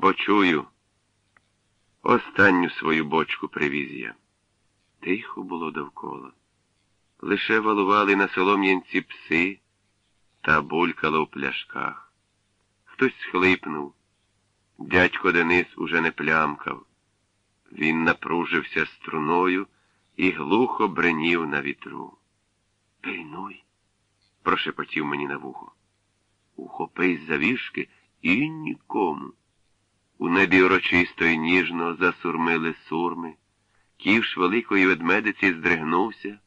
бо чую. Останню свою бочку привіз я. Тихо було довкола. Лише валували на солом'янці пси та булькало в пляшках. Хтось схлипнув. Дядько Денис уже не плямкав. Він напружився струною і глухо бренів на вітру. Пильнуй, прошепотів мені на вухо. Ухопись за вішки і нікому. У небі урочисто й ніжно засурмили сурми, ківш великої ведмедиці здригнувся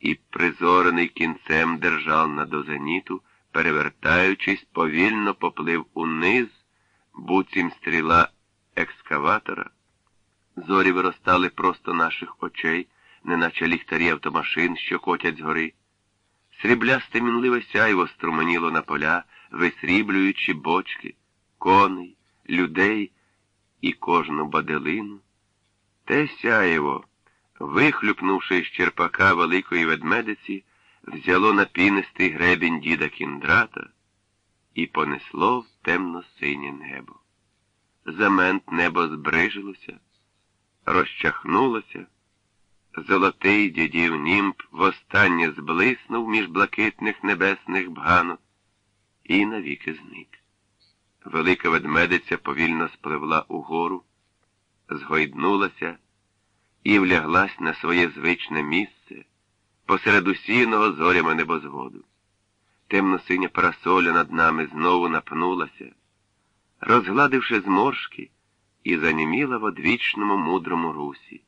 і, призорений кінцем держав до зеніту, перевертаючись, повільно поплив униз, буцім стріла екскаватора. Зорі виростали просто наших очей, неначе ліхтарі автомашин, що котять згори. Сріблясте мінливе сяйво струменіло на поля, висріблюючи бочки, коней, людей і кожну баделину. Те сяєво, вихлюпнувши з черпака великої ведмедиці, взяло на пінистий гребінь діда кіндрата і понесло в темно-синє небо. Замент небо збрижилося, розчахнулося. Золотий дідів німб востаннє зблиснув між блакитних небесних бганок і навіки зник. Велика ведмедиця повільно спливла угору, згойднулася і вляглась на своє звичне місце посеред усіного зорями небозводу. Темно-синя парасоля над нами знову напнулася, розгладивши зморшки, і заніміла в одвічному мудрому русі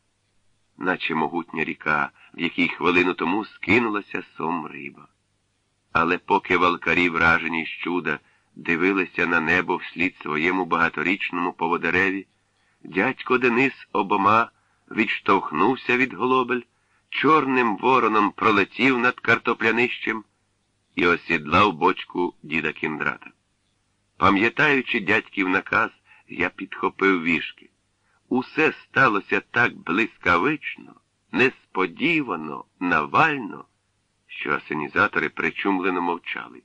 наче могутня ріка, в якій хвилину тому скинулася сом риба. Але поки валкарі, вражені з чуда, дивилися на небо вслід своєму багаторічному поводереві, дядько Денис обома відштовхнувся від голобель, чорним вороном пролетів над картоплянищем і осідлав бочку діда кіндрата. Пам'ятаючи дядьків наказ, я підхопив вішки. Усе сталося так блискавично, несподівано, навально, що асенізатори причумлено мовчали.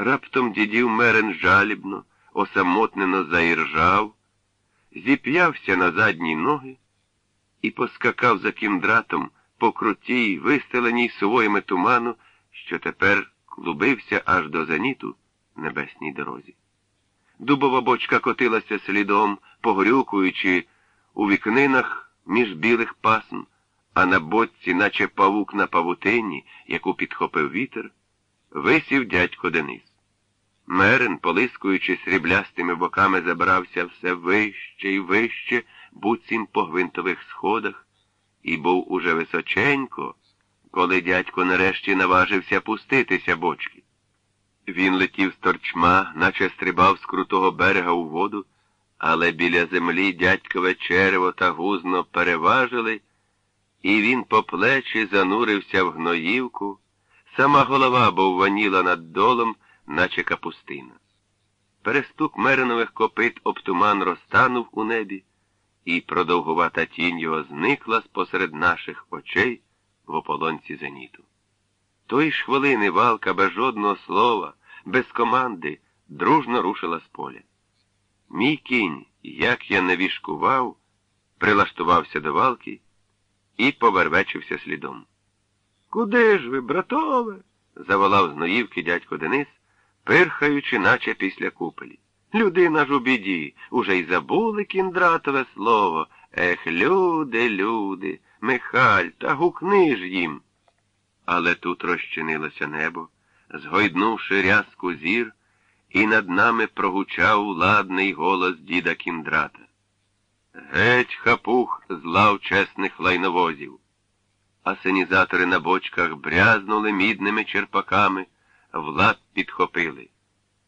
Раптом дідів мерен жалібно, осамотнено заіржав, зіп'явся на задні ноги і поскакав за кіндратом по крутій, вистеленій сувоями туману, що тепер клубився аж до зеніту небесній дорозі. Дубова бочка котилася слідом, погрюкуючи у вікнинах між білих пасм, а на боці, наче павук на павутині, яку підхопив вітер, висів дядько Денис. Мерен, полискуючи сріблястими боками, забрався все вище і вище, буцім по гвинтових сходах, і був уже височенько, коли дядько нарешті наважився пуститися бочки. Він летів з торчма, наче стрибав з крутого берега у воду, але біля землі дядькове черево та гузно переважили, і він по плечі занурився в гноївку, сама голова бовваніла над долом, наче капустина. Перестук меринових копит об туман розтанув у небі, і продовгувата тінь його зникла спосеред наших очей в ополонці зеніту. Тої ж хвилини валка без жодного слова без команди дружно рушила з поля. Мій кінь, як я не вішкував, прилаштувався до валки і повервечився слідом. Куди ж ви, братове? заволав з ноївки дядько Денис, пирхаючи, наче після купелі. Людина ж у біді, уже й забули кіндратове слово. Ех, люди, люди, Михаль, та гукни ж їм. Але тут розчинилося небо згойднувши рязку зір, і над нами прогучав ладний голос діда кіндрата. Геть хапух з лав чесних лайновозів. Асенізатори на бочках брязнули мідними черпаками, влад підхопили.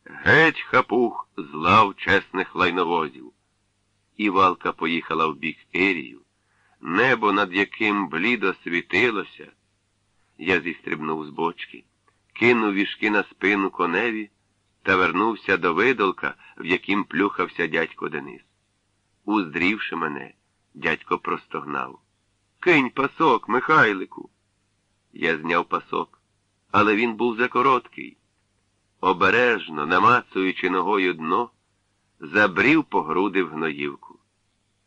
Геть хапух з лав чесних лайновозів. І валка поїхала в бік Ерію, небо, над яким блідо світилося. Я зістрибнув з бочки кинув вішки на спину коневі та вернувся до видолка, в яким плюхався дядько Денис. Уздрівши мене, дядько простогнав. Кинь пасок, Михайлику. Я зняв пасок, але він був закороткий. Обережно, намацуючи ногою дно, забрів по груди в гноївку.